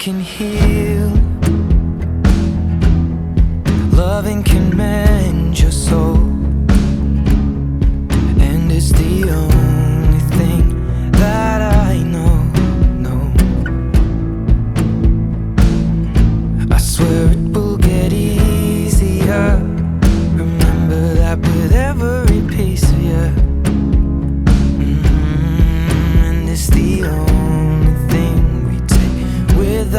can heal. Loving can mend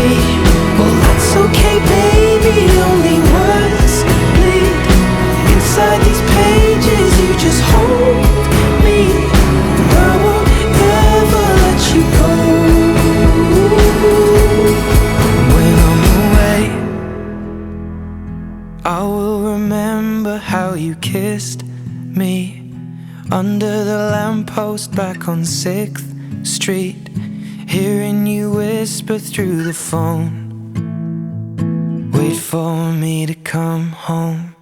me, well, that's okay, baby. Only words bleed inside these pages. You just hold me. I won't ever let you go. When I'm away, I will remember how you kissed me under the lamppost back on 6th Street, hearing you whisper through the phone. Wait for me to come home.